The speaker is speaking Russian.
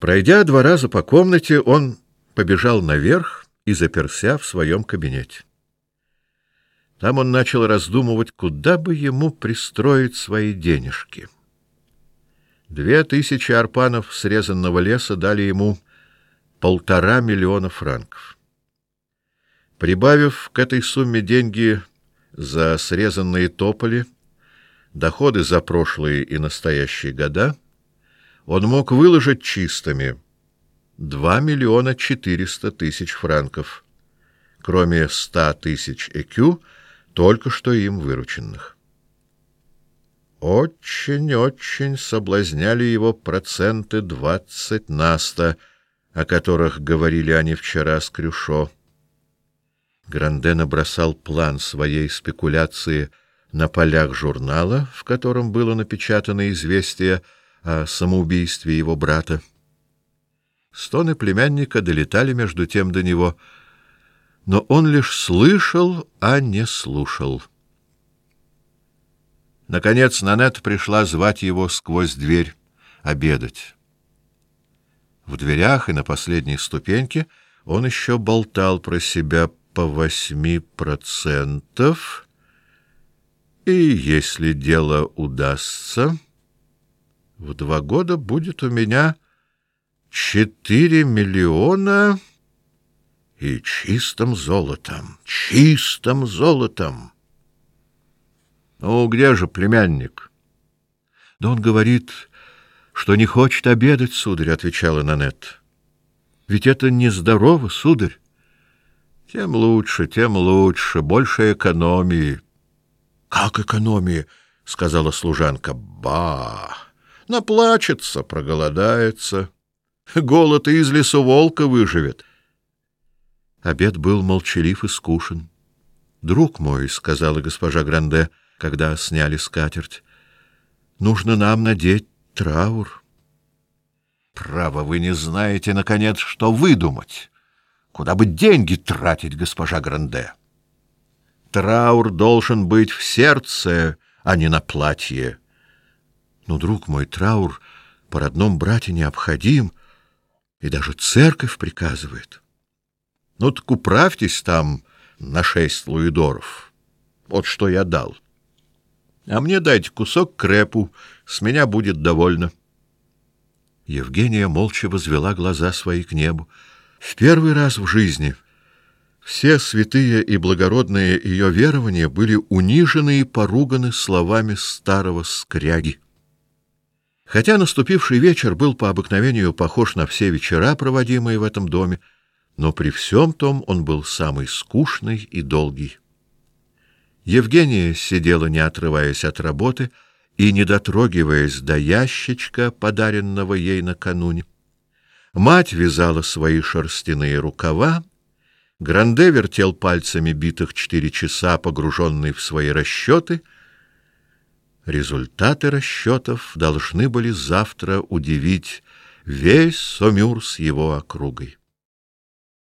Пройдя два раза по комнате, он побежал наверх и заперся в своем кабинете. Там он начал раздумывать, куда бы ему пристроить свои денежки. Две тысячи арпанов срезанного леса дали ему полтора миллиона франков. Прибавив к этой сумме деньги за срезанные тополи, доходы за прошлые и настоящие года, он мог выложить чистыми два миллиона четыреста тысяч франков, кроме ста тысяч экю, только что им вырученных. Очень-очень соблазняли его проценты двадцать на сто, о которых говорили они вчера с Крюшо. Гранде набросал план своей спекуляции на полях журнала, в котором было напечатано известие о самоубийстве его брата. Стоны племянника долетали между тем до него, но он лишь слышал, а не слушал. Наконец Нанет пришла звать его сквозь дверь обедать. В дверях и на последней ступеньке он еще болтал про себя по восьми процентов, и если дело удастся, в два года будет у меня четыре миллиона и чистым золотом, чистым золотом. Ну, где же племянник? Да он говорит, что не хочет обедать, сударь, отвечала Нанет. Ведь это нездорово, сударь. Тем лучше, тем лучше, больше экономии. Как экономии? сказала служанка. Ба! Наплачется, проголодается. Голод из лесу волка выживет. Обед был молчалив и скучен. Друг мой, сказала госпожа Гранде, когда сняли скатерть. Нужно нам надеть траур. Право, вы не знаете наконец, что выдумать. Куда бы деньги тратить, госпожа Гранде? Траур должен быть в сердце, а не на платье. Но, друг мой, траур по родном брате необходим, и даже церковь приказывает. Ну так управьтесь там на шесть луидоров. Вот что я дал. А мне дайте кусок крепу, с меня будет довольно. Евгения молча возвела глаза свои к небу. В первый раз в жизни все святые и благородные ее верования были унижены и поруганы словами старого скряги. Хотя наступивший вечер был по обыкновению похож на все вечера, проводимые в этом доме, но при всем том он был самый скучный и долгий. Евгения сидела, не отрываясь от работы и не дотрогиваясь до ящичка, подаренного ей накануне. Мать вязала свои шерстяные рукава, Гранде вертел пальцами битых четыре часа, погруженный в свои расчеты. Результаты расчетов должны были завтра удивить весь Сомюр с его округой.